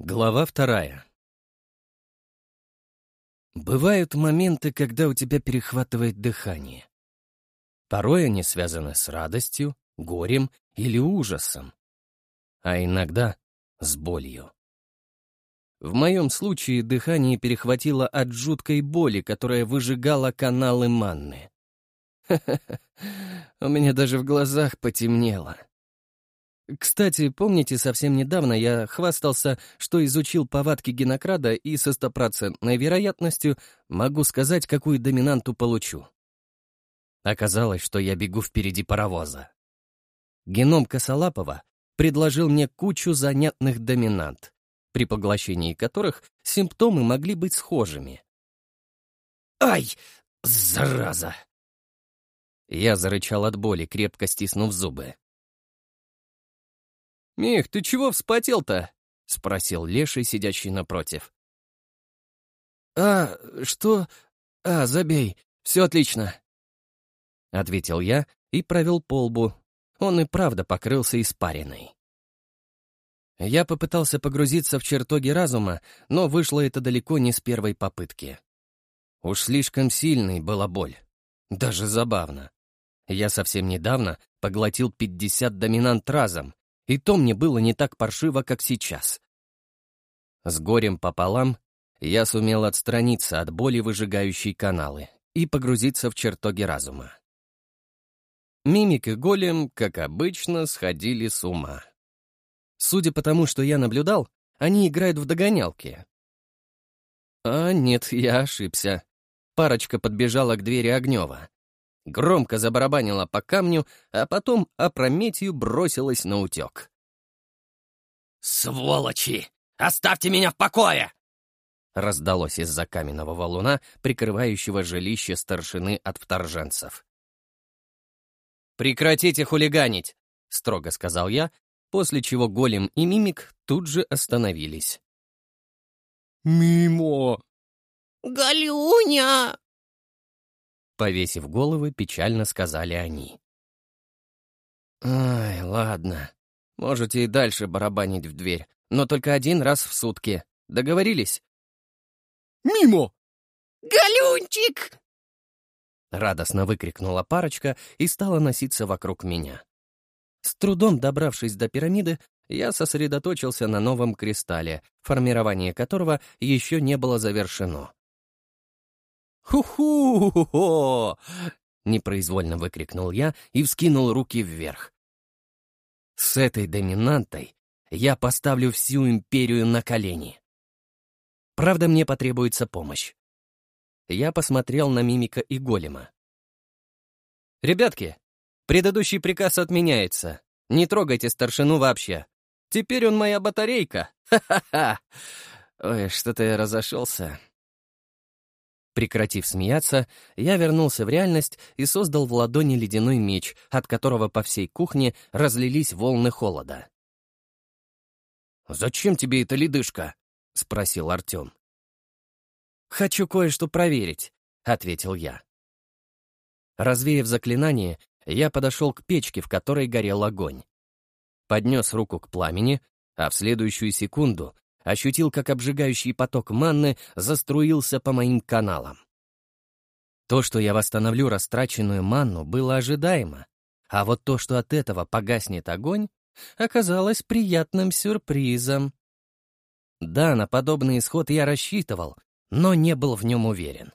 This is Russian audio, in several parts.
Глава вторая. Бывают моменты, когда у тебя перехватывает дыхание. Порой они связаны с радостью, горем или ужасом, а иногда с болью. В моем случае дыхание перехватило от жуткой боли, которая выжигала каналы манны. у меня даже в глазах потемнело. Кстати, помните, совсем недавно я хвастался, что изучил повадки генокрада и со стопроцентной вероятностью могу сказать, какую доминанту получу. Оказалось, что я бегу впереди паровоза. Геном Косолапова предложил мне кучу занятных доминант, при поглощении которых симптомы могли быть схожими. «Ай, зараза!» Я зарычал от боли, крепко стиснув зубы. «Мих, ты чего вспотел-то?» — спросил Леший, сидящий напротив. «А, что? А, забей, все отлично», — ответил я и провел по лбу. Он и правда покрылся испариной. Я попытался погрузиться в чертоги разума, но вышло это далеко не с первой попытки. Уж слишком сильной была боль. Даже забавно. Я совсем недавно поглотил 50 доминант разом, и то мне было не так паршиво, как сейчас. С горем пополам я сумел отстраниться от боли, выжигающей каналы, и погрузиться в чертоги разума. Мимик и голем, как обычно, сходили с ума. Судя по тому, что я наблюдал, они играют в догонялки. А нет, я ошибся. Парочка подбежала к двери Огнева громко забарабанила по камню, а потом опрометью бросилась на утек. «Сволочи! Оставьте меня в покое!» раздалось из-за каменного валуна, прикрывающего жилище старшины от вторженцев. «Прекратите хулиганить!» — строго сказал я, после чего голем и мимик тут же остановились. «Мимо!» «Галюня!» Повесив головы, печально сказали они. «Ай, ладно. Можете и дальше барабанить в дверь, но только один раз в сутки. Договорились?» «Мимо!» «Галюнчик!» Радостно выкрикнула парочка и стала носиться вокруг меня. С трудом добравшись до пирамиды, я сосредоточился на новом кристалле, формирование которого еще не было завершено. «Ху-ху-хо!» — непроизвольно выкрикнул я и вскинул руки вверх. «С этой доминантой я поставлю всю империю на колени. Правда, мне потребуется помощь». Я посмотрел на мимика и голема. «Ребятки, предыдущий приказ отменяется. Не трогайте старшину вообще. Теперь он моя батарейка. Ха-ха-ха! Ой, что-то я разошелся. Прекратив смеяться, я вернулся в реальность и создал в ладони ледяной меч, от которого по всей кухне разлились волны холода. «Зачем тебе эта ледышка?» — спросил Артем. «Хочу кое-что проверить», — ответил я. Развеяв заклинание, я подошел к печке, в которой горел огонь. Поднес руку к пламени, а в следующую секунду ощутил, как обжигающий поток манны заструился по моим каналам. То, что я восстановлю растраченную манну, было ожидаемо, а вот то, что от этого погаснет огонь, оказалось приятным сюрпризом. Да, на подобный исход я рассчитывал, но не был в нем уверен.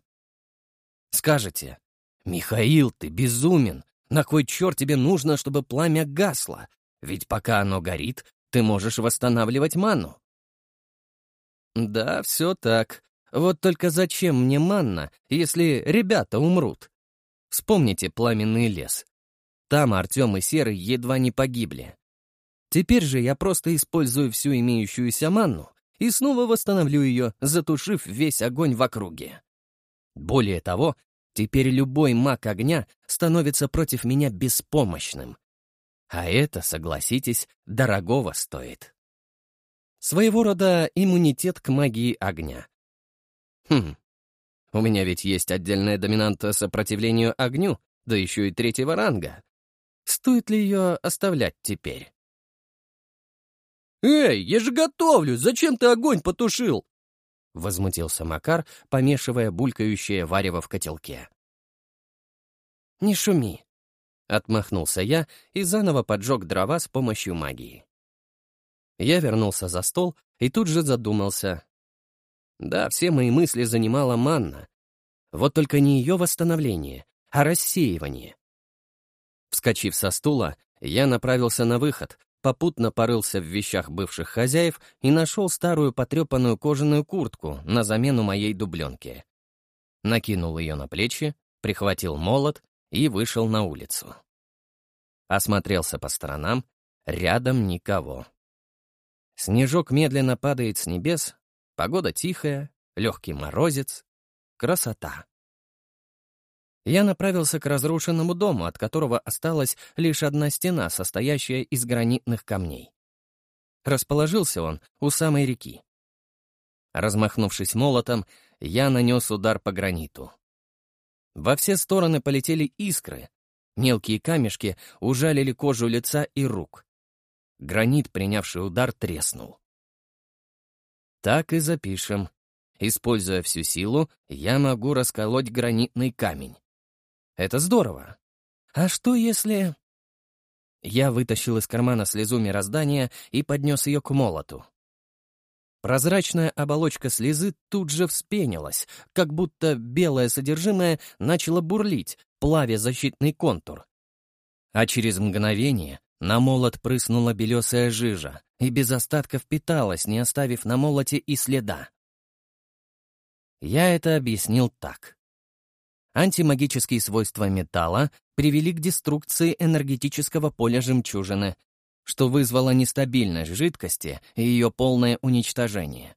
Скажете, «Михаил, ты безумен! На кой черт тебе нужно, чтобы пламя гасло? Ведь пока оно горит, ты можешь восстанавливать ману». Да, все так. Вот только зачем мне манна, если ребята умрут? Вспомните пламенный лес. Там Артем и Серый едва не погибли. Теперь же я просто использую всю имеющуюся манну и снова восстановлю ее, затушив весь огонь в округе. Более того, теперь любой маг огня становится против меня беспомощным. А это, согласитесь, дорогого стоит. Своего рода иммунитет к магии огня. Хм, у меня ведь есть отдельная доминанта сопротивлению огню, да еще и третьего ранга. Стоит ли ее оставлять теперь? Эй, я же готовлю! Зачем ты огонь потушил?» — возмутился Макар, помешивая булькающее варево в котелке. «Не шуми!» — отмахнулся я и заново поджег дрова с помощью магии. Я вернулся за стол и тут же задумался. Да, все мои мысли занимала манна. Вот только не ее восстановление, а рассеивание. Вскочив со стула, я направился на выход, попутно порылся в вещах бывших хозяев и нашел старую потрепанную кожаную куртку на замену моей дубленке. Накинул ее на плечи, прихватил молот и вышел на улицу. Осмотрелся по сторонам, рядом никого. Снежок медленно падает с небес, погода тихая, легкий морозец, красота. Я направился к разрушенному дому, от которого осталась лишь одна стена, состоящая из гранитных камней. Расположился он у самой реки. Размахнувшись молотом, я нанес удар по граниту. Во все стороны полетели искры. Мелкие камешки ужалили кожу лица и рук. Гранит, принявший удар, треснул. Так и запишем. Используя всю силу, я могу расколоть гранитный камень. Это здорово. А что если... Я вытащил из кармана слезу мироздания и поднес ее к молоту. Прозрачная оболочка слезы тут же вспенилась, как будто белое содержимое начало бурлить, плавя защитный контур. А через мгновение на молот прыснула белесая жижа и без остатка впиталась, не оставив на молоте и следа. Я это объяснил так. Антимагические свойства металла привели к деструкции энергетического поля жемчужины, что вызвало нестабильность жидкости и ее полное уничтожение.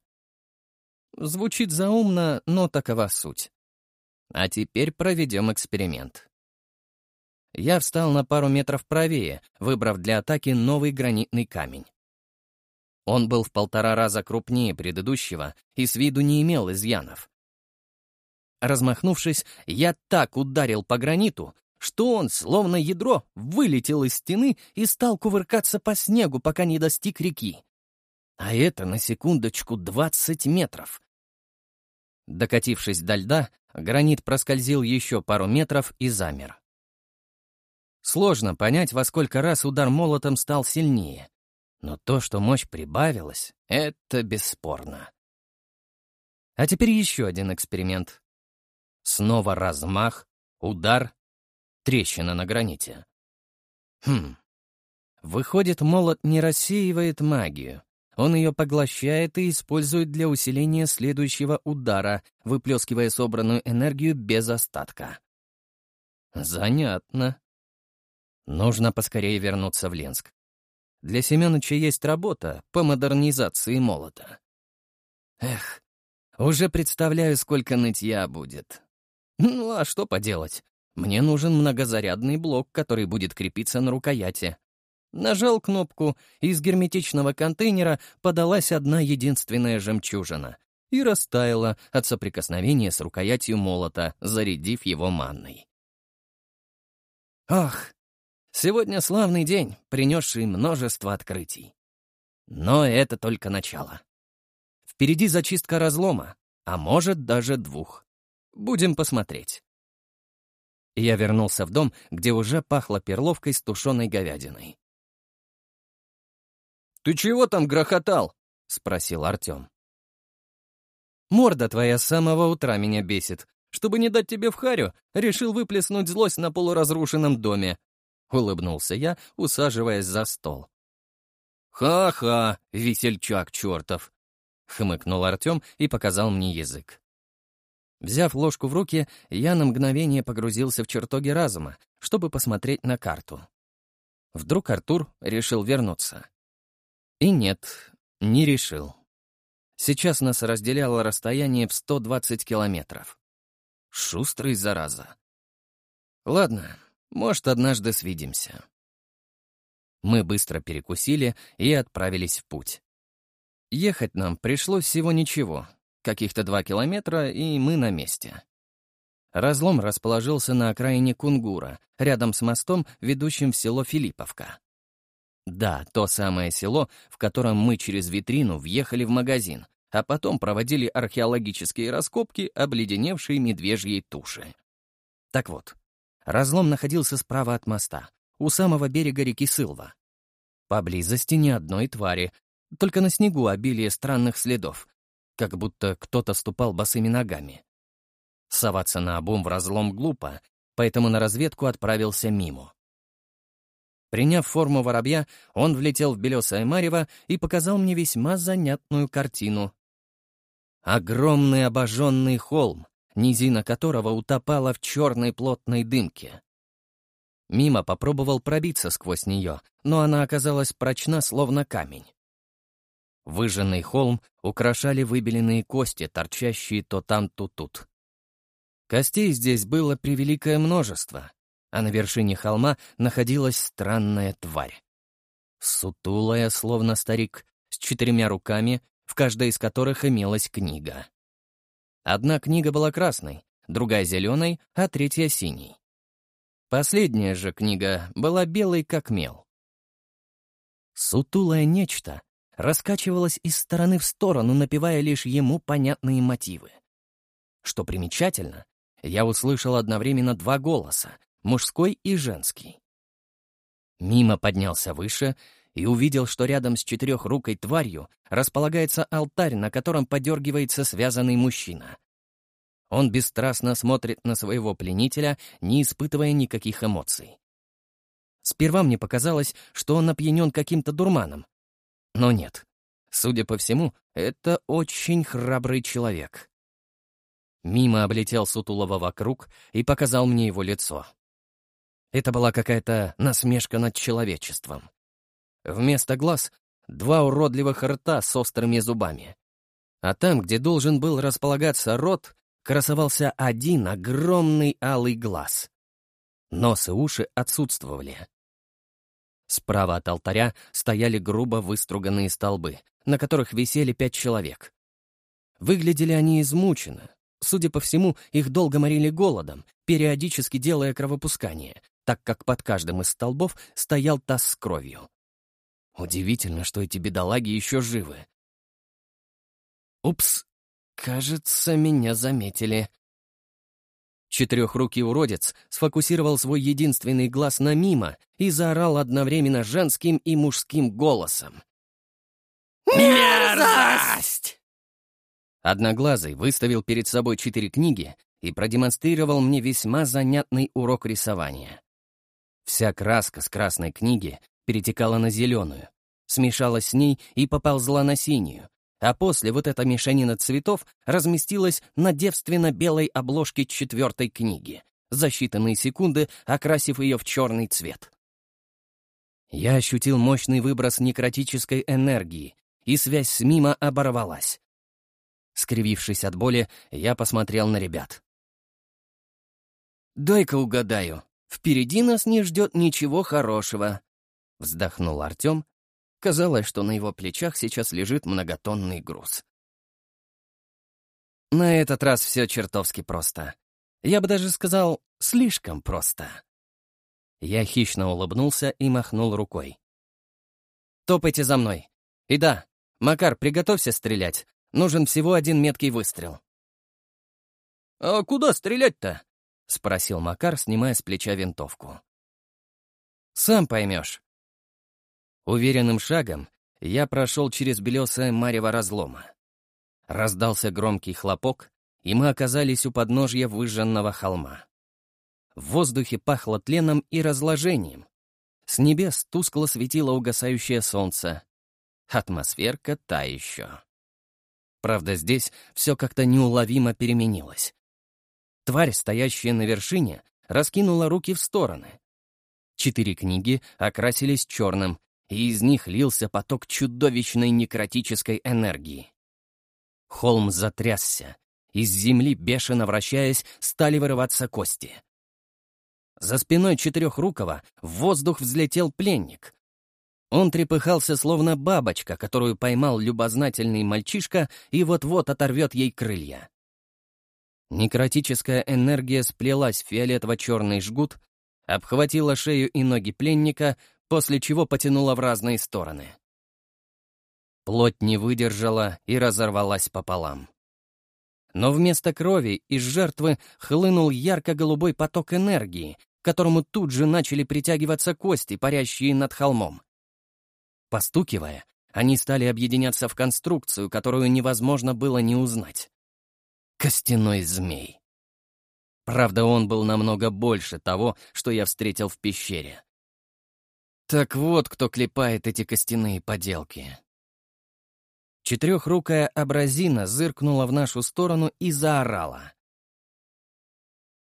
Звучит заумно, но такова суть. А теперь проведем эксперимент. Я встал на пару метров правее, выбрав для атаки новый гранитный камень. Он был в полтора раза крупнее предыдущего и с виду не имел изъянов. Размахнувшись, я так ударил по граниту, что он, словно ядро, вылетел из стены и стал кувыркаться по снегу, пока не достиг реки. А это на секундочку 20 метров. Докатившись до льда, гранит проскользил еще пару метров и замер. Сложно понять, во сколько раз удар молотом стал сильнее. Но то, что мощь прибавилась, это бесспорно. А теперь еще один эксперимент. Снова размах, удар, трещина на граните. Хм. Выходит, молот не рассеивает магию. Он ее поглощает и использует для усиления следующего удара, выплескивая собранную энергию без остатка. Занятно. Нужно поскорее вернуться в Ленск. Для Семеновича есть работа по модернизации молота. Эх, уже представляю, сколько нытья будет. Ну а что поделать? Мне нужен многозарядный блок, который будет крепиться на рукояти. Нажал кнопку, и из герметичного контейнера подалась одна единственная жемчужина и растаяла от соприкосновения с рукоятью молота, зарядив его манной. Ах, сегодня славный день, принесший множество открытий. Но это только начало. Впереди зачистка разлома, а может даже двух. Будем посмотреть. Я вернулся в дом, где уже пахло перловкой с тушеной говядиной. «Ты чего там грохотал?» — спросил Артем. «Морда твоя с самого утра меня бесит. Чтобы не дать тебе в харю, решил выплеснуть злость на полуразрушенном доме», — улыбнулся я, усаживаясь за стол. «Ха-ха, весельчак чертов!» — хмыкнул Артем и показал мне язык. Взяв ложку в руки, я на мгновение погрузился в чертоги разума, чтобы посмотреть на карту. Вдруг Артур решил вернуться. И нет, не решил. Сейчас нас разделяло расстояние в 120 километров. Шустрый, зараза. Ладно, может, однажды свидимся. Мы быстро перекусили и отправились в путь. Ехать нам пришлось всего ничего, Каких-то два километра, и мы на месте. Разлом расположился на окраине Кунгура, рядом с мостом, ведущим в село Филипповка. Да, то самое село, в котором мы через витрину въехали в магазин, а потом проводили археологические раскопки обледеневшей медвежьей туши. Так вот, разлом находился справа от моста, у самого берега реки Сылва. Поблизости ни одной твари, только на снегу обилие странных следов, как будто кто-то ступал босыми ногами. Соваться на обум в разлом глупо, поэтому на разведку отправился мимо. Приняв форму воробья, он влетел в белесое марево и показал мне весьма занятную картину. Огромный обожженный холм, низина которого утопала в черной плотной дымке. Мимо попробовал пробиться сквозь нее, но она оказалась прочна, словно камень. Выжженный холм украшали выбеленные кости, торчащие то там, то тут. Костей здесь было превеликое множество, а на вершине холма находилась странная тварь. Сутулая, словно старик, с четырьмя руками, в каждой из которых имелась книга. Одна книга была красной, другая — зеленой, а третья — синей. Последняя же книга была белой, как мел. Сутулое нечто раскачивалось из стороны в сторону, напевая лишь ему понятные мотивы. Что примечательно, я услышал одновременно два голоса, мужской и женский. Мимо поднялся выше и увидел, что рядом с четырехрукой тварью располагается алтарь, на котором подергивается связанный мужчина. Он бесстрастно смотрит на своего пленителя, не испытывая никаких эмоций. Сперва мне показалось, что он опьянен каким-то дурманом. Но нет. Судя по всему, это очень храбрый человек. Мимо облетел Сутулова вокруг и показал мне его лицо. Это была какая-то насмешка над человечеством. Вместо глаз — два уродливых рта с острыми зубами. А там, где должен был располагаться рот, красовался один огромный алый глаз. Нос и уши отсутствовали. Справа от алтаря стояли грубо выструганные столбы, на которых висели пять человек. Выглядели они измученно, Судя по всему, их долго морили голодом, периодически делая кровопускание, так как под каждым из столбов стоял таз с кровью. Удивительно, что эти бедолаги еще живы. Упс, кажется, меня заметили. Четырехрукий уродец сфокусировал свой единственный глаз на мимо и заорал одновременно женским и мужским голосом. «Мерзость!» Одноглазый выставил перед собой четыре книги и продемонстрировал мне весьма занятный урок рисования. Вся краска с красной книги перетекала на зеленую, смешалась с ней и поползла на синюю, а после вот эта мешанина цветов разместилась на девственно-белой обложке четвертой книги, за считанные секунды окрасив ее в черный цвет. Я ощутил мощный выброс некротической энергии, и связь с Мимо оборвалась. Скривившись от боли, я посмотрел на ребят. «Дай-ка угадаю, впереди нас не ждет ничего хорошего», — вздохнул Артем. Казалось, что на его плечах сейчас лежит многотонный груз. На этот раз все чертовски просто. Я бы даже сказал, слишком просто. Я хищно улыбнулся и махнул рукой. «Топайте за мной. И да, Макар, приготовься стрелять, Нужен всего один меткий выстрел. «А куда стрелять-то?» — спросил Макар, снимая с плеча винтовку. «Сам поймешь». Уверенным шагом я прошел через белесое марево разлома. Раздался громкий хлопок, и мы оказались у подножья выжженного холма. В воздухе пахло тленом и разложением. С небес тускло светило угасающее солнце. Атмосферка та еще. Правда, здесь все как-то неуловимо переменилось. Тварь, стоящая на вершине, раскинула руки в стороны. Четыре книги окрасились черным, и из них лился поток чудовищной некротической энергии. Холм затрясся. Из земли, бешено вращаясь, стали вырываться кости. За спиной Четырехрукого в воздух взлетел пленник, он трепыхался, словно бабочка, которую поймал любознательный мальчишка и вот-вот оторвет ей крылья. Некротическая энергия сплелась в фиолетово-черный жгут, обхватила шею и ноги пленника, после чего потянуло в разные стороны. Плоть не выдержала и разорвалась пополам. Но вместо крови из жертвы хлынул ярко-голубой поток энергии, к которому тут же начали притягиваться кости, парящие над холмом. Постукивая, они стали объединяться в конструкцию, которую невозможно было не узнать. Костяной змей. Правда, он был намного больше того, что я встретил в пещере. Так вот, кто клепает эти костяные поделки. Четырехрукая абразина зыркнула в нашу сторону и заорала.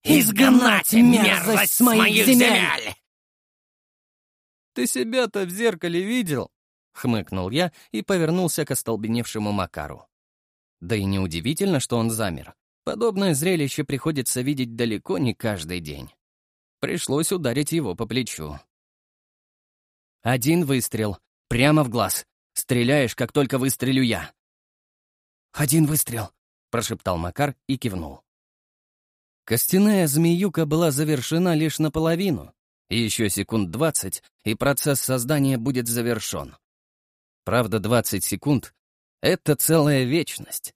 «Изгнать мерзость с моих земель!» «Ты себя-то в зеркале видел?» — хмыкнул я и повернулся к остолбеневшему Макару. Да и неудивительно, что он замер. Подобное зрелище приходится видеть далеко не каждый день. Пришлось ударить его по плечу. Один выстрел, прямо в глаз. Стреляешь, как только выстрелю я». «Один выстрел», — прошептал Макар и кивнул. Костяная змеюка была завершена лишь наполовину. Еще секунд двадцать, и процесс создания будет завершен. Правда, двадцать секунд — это целая вечность.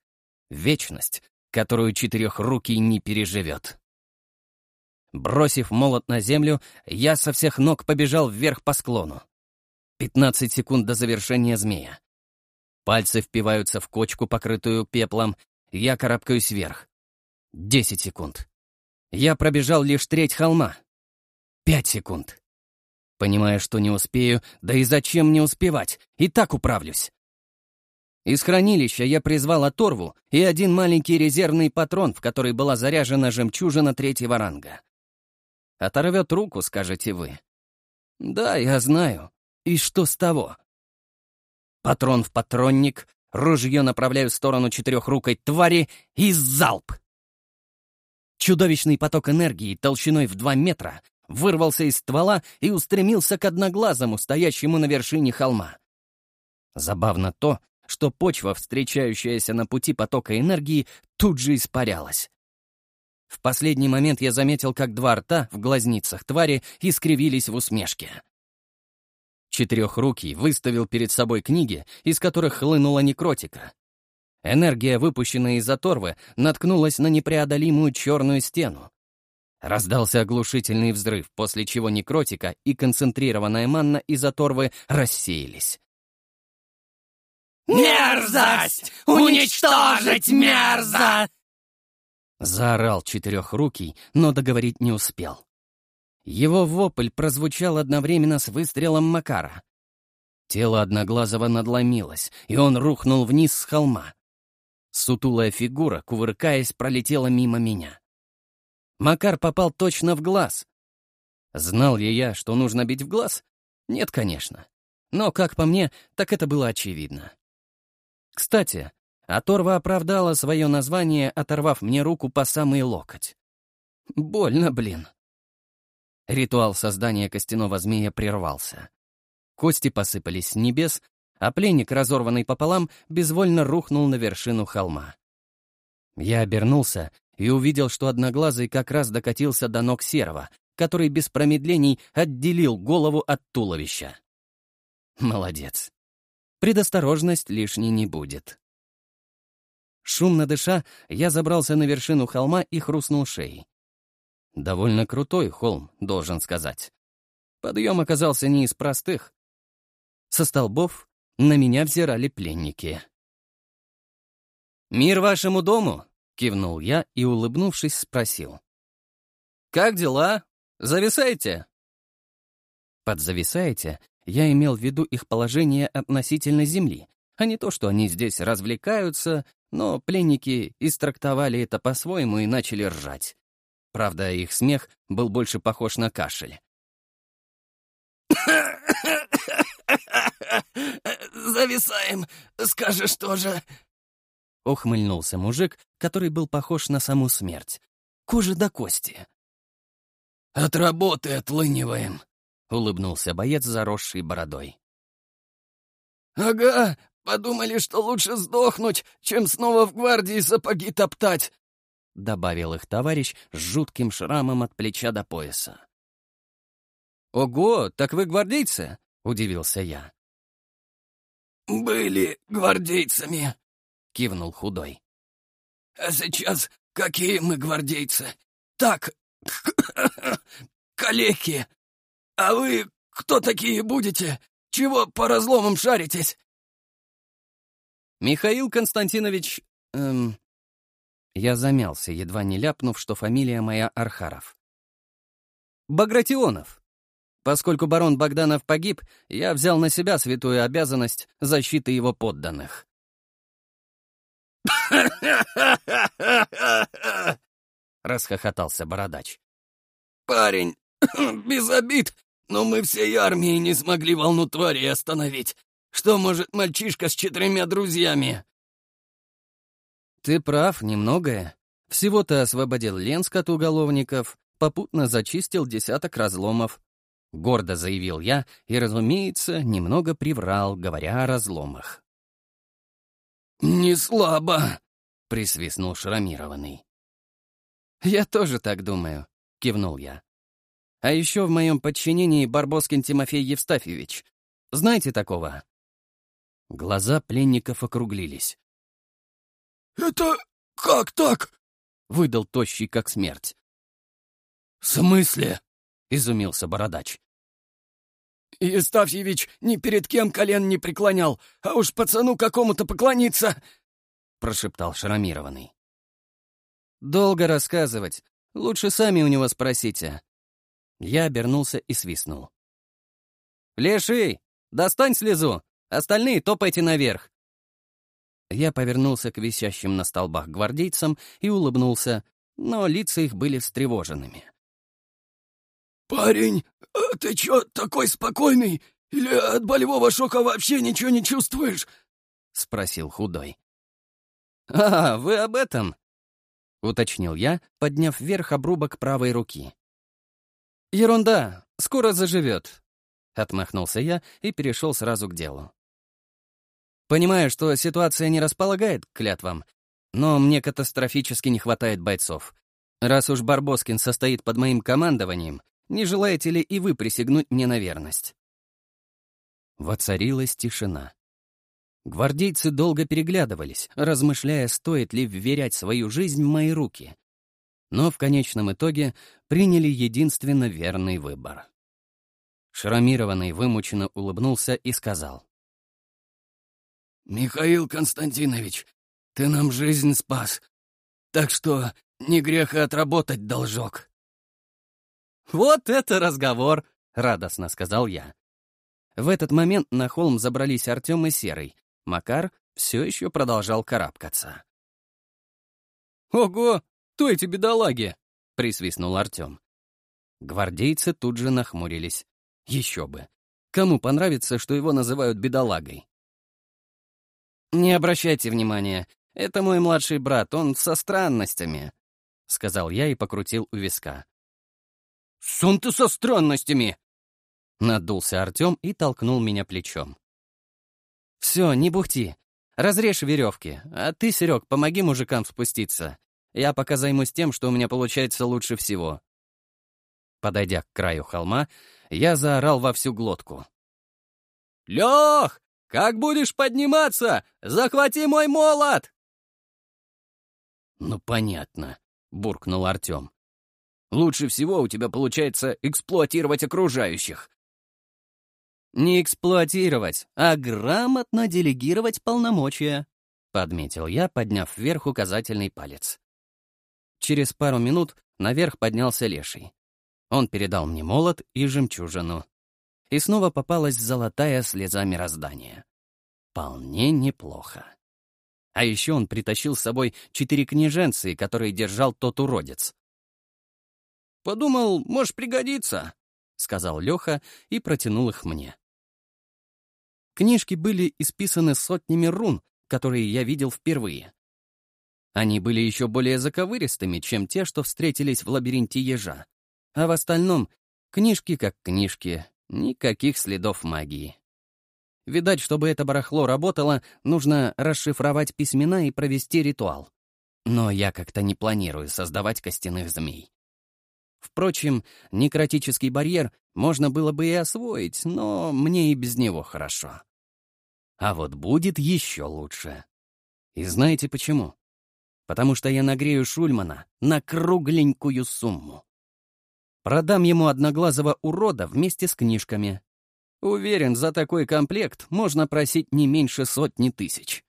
Вечность, которую четырехрукий не переживет. Бросив молот на землю, я со всех ног побежал вверх по склону. 15 секунд до завершения змея. Пальцы впиваются в кочку, покрытую пеплом. Я карабкаюсь вверх. 10 секунд. Я пробежал лишь треть холма. 5 секунд. Понимая, что не успею, да и зачем мне успевать, и так управлюсь. Из хранилища я призвал оторву и один маленький резервный патрон, в который была заряжена жемчужина третьего ранга. Оторвет руку, скажете вы. Да, я знаю. И что с того? Патрон в патронник, ружье направляю в сторону четырехрукой твари и залп. Чудовищный поток энергии толщиной в два метра вырвался из ствола и устремился к одноглазому, стоящему на вершине холма. Забавно то, что почва, встречающаяся на пути потока энергии, тут же испарялась. В последний момент я заметил, как два рта в глазницах твари искривились в усмешке. Четырехрукий выставил перед собой книги, из которых хлынула некротика. Энергия, выпущенная из оторвы, наткнулась на непреодолимую черную стену. Раздался оглушительный взрыв, после чего некротика и концентрированная манна из оторвы рассеялись. «Мерзость! Уничтожить мерзость!» Заорал четырехрукий, но договорить не успел. Его вопль прозвучал одновременно с выстрелом Макара. Тело Одноглазого надломилось, и он рухнул вниз с холма. Сутулая фигура, кувыркаясь, пролетела мимо меня. Макар попал точно в глаз. Знал ли я, что нужно бить в глаз? Нет, конечно. Но, как по мне, так это было очевидно. Кстати, оторва оправдала свое название, оторвав мне руку по самый локоть. Больно, блин. Ритуал создания костяного змея прервался. Кости посыпались с небес, а пленник, разорванный пополам, безвольно рухнул на вершину холма. Я обернулся и увидел, что Одноглазый как раз докатился до ног Серого, который без промедлений отделил голову от туловища. Молодец. Предосторожность лишней не будет. Шумно дыша, я забрался на вершину холма и хрустнул шеей. Довольно крутой холм, должен сказать. Подъем оказался не из простых. Со столбов на меня взирали пленники. «Мир вашему дому!» — кивнул я и, улыбнувшись, спросил. «Как дела? Зависаете?» Под «зависаете» я имел в виду их положение относительно земли, а не то, что они здесь развлекаются, но пленники истрактовали это по-своему и начали ржать. Правда, их смех был больше похож на кашель. «Зависаем, скажешь тоже», — ухмыльнулся мужик, который был похож на саму смерть. Кожа до кости. «От работы отлыниваем», — улыбнулся боец, заросший бородой. «Ага, подумали, что лучше сдохнуть, чем снова в гвардии сапоги топтать. — добавил их товарищ с жутким шрамом от плеча до пояса. «Ого, так вы гвардейцы?» — удивился я. «Были гвардейцами», — кивнул худой. «А сейчас какие мы гвардейцы? Так, калеки. А вы кто такие будете? Чего по разломам шаритесь?» «Михаил Константинович...» эм... Я замялся, едва не ляпнув, что фамилия моя Архаров. «Багратионов. Поскольку барон Богданов погиб, я взял на себя святую обязанность защиты его подданных». расхохотался бородач. «Парень, без обид, но мы всей армией не смогли волну твари остановить. Что может мальчишка с четырьмя друзьями?» «Ты прав, немногое. Всего-то освободил Ленск от уголовников, попутно зачистил десяток разломов. Гордо заявил я и, разумеется, немного приврал, говоря о разломах. «Не слабо», — присвистнул шрамированный. «Я тоже так думаю», — кивнул я. «А еще в моем подчинении Барбоскин Тимофей Евстафьевич. Знаете такого?» Глаза пленников округлились. «Это как так?» — выдал тощий, как смерть. «В смысле?» — изумился бородач. «Евстафьевич ни перед кем колен не преклонял, а уж пацану какому-то поклониться!» — прошептал шрамированный. «Долго рассказывать. Лучше сами у него спросите». Я обернулся и свистнул. «Леший, достань слезу! Остальные топайте наверх!» Я повернулся к висящим на столбах гвардейцам и улыбнулся, но лица их были встревоженными. «Парень, а ты чё такой спокойный? Или от болевого шока вообще ничего не чувствуешь?» — спросил худой. «А, вы об этом?» — уточнил я, подняв вверх обрубок правой руки. «Ерунда, скоро заживет», — отмахнулся я и перешел сразу к делу. «Понимаю, что ситуация не располагает к клятвам, но мне катастрофически не хватает бойцов. Раз уж Барбоскин состоит под моим командованием, не желаете ли и вы присягнуть мне на верность?» Воцарилась тишина. Гвардейцы долго переглядывались, размышляя, стоит ли вверять свою жизнь в мои руки. Но в конечном итоге приняли единственно верный выбор. Шрамированный вымученно улыбнулся и сказал. «Михаил Константинович, ты нам жизнь спас, так что не грех и отработать должок». «Вот это разговор!» — радостно сказал я. В этот момент на холм забрались Артем и Серый. Макар все еще продолжал карабкаться. «Ого! Кто эти бедолаги?» — присвистнул Артем. Гвардейцы тут же нахмурились. Еще бы. Кому понравится, что его называют бедолагой? «Не обращайте внимания. Это мой младший брат, он со странностями», — сказал я и покрутил у виска. «Сон ты со странностями!» Надулся Артем и толкнул меня плечом. «Все, не бухти. Разрежь веревки, а ты, Серег, помоги мужикам спуститься. Я пока займусь тем, что у меня получается лучше всего». Подойдя к краю холма, я заорал во всю глотку. «Лех, как будешь подниматься? Захвати мой молот!» «Ну, понятно», — буркнул Артем. Лучше всего у тебя получается эксплуатировать окружающих. Не эксплуатировать, а грамотно делегировать полномочия, подметил я, подняв вверх указательный палец. Через пару минут наверх поднялся леший. Он передал мне молот и жемчужину. И снова попалась золотая слеза мироздания. Вполне неплохо. А еще он притащил с собой четыре княженцы, которые держал тот уродец. Подумал, может, пригодится», — сказал Леха и протянул их мне. Книжки были исписаны сотнями рун, которые я видел впервые. Они были еще более заковыристыми, чем те, что встретились в лабиринте ежа. А в остальном — книжки как книжки, никаких следов магии. Видать, чтобы это барахло работало, нужно расшифровать письмена и провести ритуал. Но я как-то не планирую создавать костяных змей. Впрочем, некротический барьер можно было бы и освоить, но мне и без него хорошо. А вот будет еще лучше. И знаете почему? Потому что я нагрею Шульмана на кругленькую сумму. Продам ему одноглазого урода вместе с книжками. Уверен, за такой комплект можно просить не меньше сотни тысяч.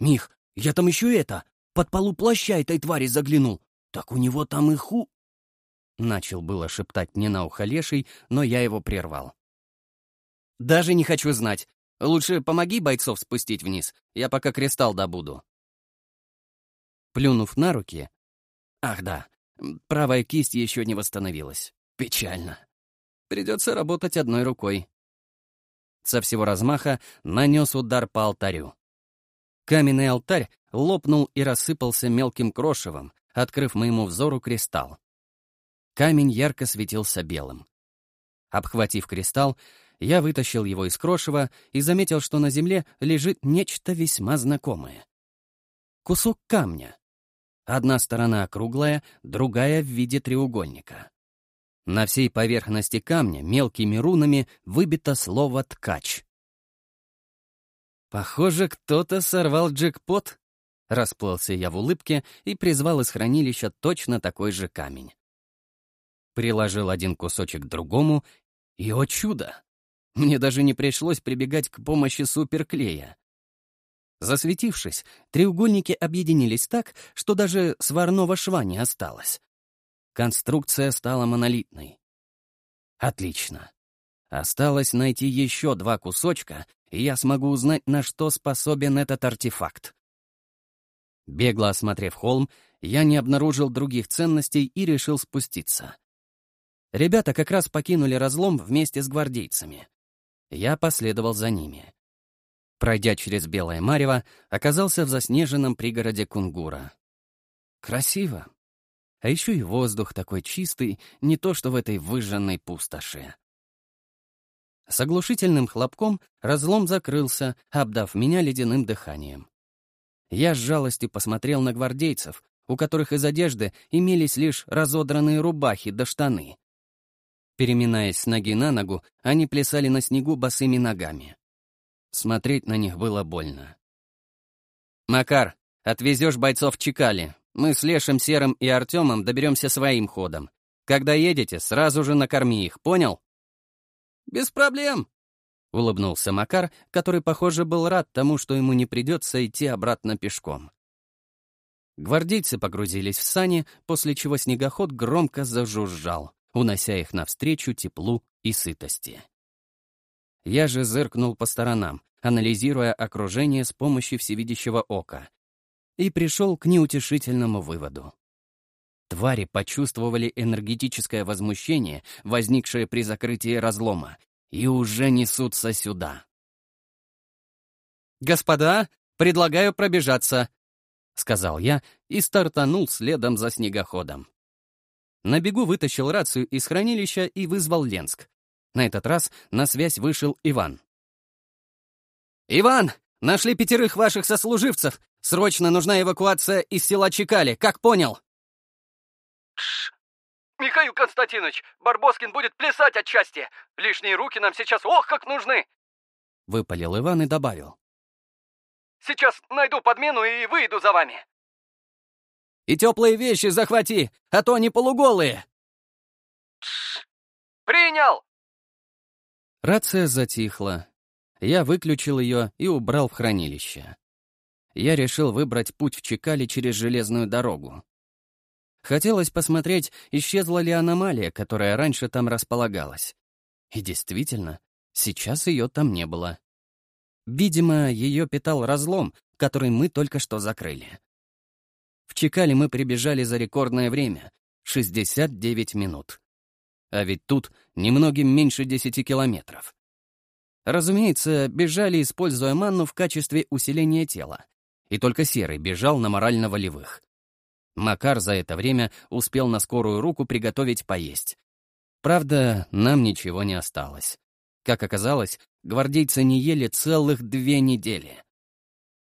«Мих, я там еще это, под полу плаща этой твари заглянул. Так у него там и ху...» Начал было шептать мне на ухо леший, но я его прервал. «Даже не хочу знать. Лучше помоги бойцов спустить вниз, я пока кристалл добуду». Плюнув на руки... Ах да, правая кисть еще не восстановилась. Печально. Придется работать одной рукой. Со всего размаха нанес удар по алтарю. Каменный алтарь лопнул и рассыпался мелким крошевом, открыв моему взору кристалл. Камень ярко светился белым. Обхватив кристалл, я вытащил его из крошева и заметил, что на земле лежит нечто весьма знакомое. Кусок камня. Одна сторона округлая, другая в виде треугольника. На всей поверхности камня мелкими рунами выбито слово «ткач». «Похоже, кто-то сорвал джекпот», — расплылся я в улыбке и призвал из хранилища точно такой же камень. Приложил один кусочек к другому, и, о чудо! Мне даже не пришлось прибегать к помощи суперклея. Засветившись, треугольники объединились так, что даже сварного шва не осталось. Конструкция стала монолитной. Отлично. Осталось найти еще два кусочка, и я смогу узнать, на что способен этот артефакт. Бегло осмотрев холм, я не обнаружил других ценностей и решил спуститься. Ребята как раз покинули разлом вместе с гвардейцами. Я последовал за ними. Пройдя через Белое Марево, оказался в заснеженном пригороде Кунгура. Красиво. А еще и воздух такой чистый, не то что в этой выжженной пустоши. С оглушительным хлопком разлом закрылся, обдав меня ледяным дыханием. Я с жалостью посмотрел на гвардейцев, у которых из одежды имелись лишь разодранные рубахи да штаны. Переминаясь с ноги на ногу, они плясали на снегу босыми ногами. Смотреть на них было больно. «Макар, отвезешь бойцов в Чекали. Мы с Лешим, Серым и Артемом доберемся своим ходом. Когда едете, сразу же накорми их, понял?» «Без проблем», — улыбнулся Макар, который, похоже, был рад тому, что ему не придется идти обратно пешком. Гвардейцы погрузились в сани, после чего снегоход громко зажужжал, унося их навстречу теплу и сытости. Я же зыркнул по сторонам, анализируя окружение с помощью всевидящего ока, и пришел к неутешительному выводу. Твари почувствовали энергетическое возмущение, возникшее при закрытии разлома, и уже несутся сюда. «Господа, предлагаю пробежаться», — сказал я и стартанул следом за снегоходом. На бегу вытащил рацию из хранилища и вызвал Ленск. На этот раз на связь вышел Иван. «Иван, нашли пятерых ваших сослуживцев. Срочно нужна эвакуация из села Чекали, как понял?» «Михаил Константинович, Барбоскин будет плясать от счастья! Лишние руки нам сейчас ох как нужны!» Выпалил Иван и добавил. «Сейчас найду подмену и выйду за вами!» «И теплые вещи захвати, а то они полуголые!» «Принял!» Рация затихла. Я выключил ее и убрал в хранилище. Я решил выбрать путь в Чекали через железную дорогу. Хотелось посмотреть, исчезла ли аномалия, которая раньше там располагалась. И действительно, сейчас ее там не было. Видимо, ее питал разлом, который мы только что закрыли. В Чекале мы прибежали за рекордное время — 69 минут. А ведь тут немногим меньше 10 километров. Разумеется, бежали, используя манну в качестве усиления тела. И только Серый бежал на морально-волевых. Макар за это время успел на скорую руку приготовить поесть. Правда, нам ничего не осталось. Как оказалось, гвардейцы не ели целых две недели.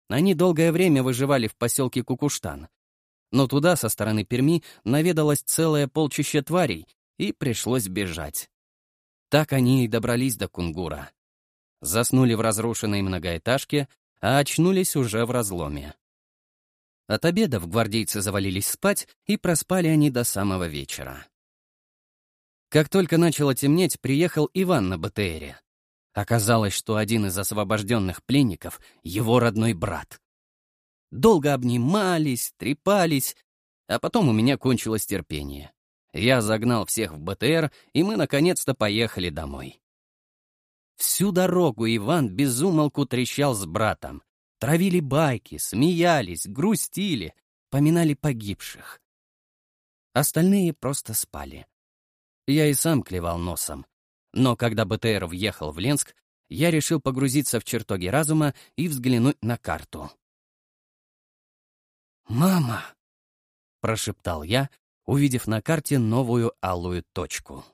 Они долгое время выживали в поселке Кукуштан. Но туда, со стороны Перми, наведалось целое полчище тварей, и пришлось бежать. Так они и добрались до Кунгура. Заснули в разрушенной многоэтажке, а очнулись уже в разломе. От обедов гвардейцы завалились спать, и проспали они до самого вечера. Как только начало темнеть, приехал Иван на БТРе. Оказалось, что один из освобожденных пленников — его родной брат. Долго обнимались, трепались, а потом у меня кончилось терпение. Я загнал всех в БТР, и мы наконец-то поехали домой. Всю дорогу Иван безумолку трещал с братом. Травили байки, смеялись, грустили, поминали погибших. Остальные просто спали. Я и сам клевал носом. Но когда БТР въехал в Ленск, я решил погрузиться в чертоги разума и взглянуть на карту. «Мама!» — прошептал я, увидев на карте новую алую точку.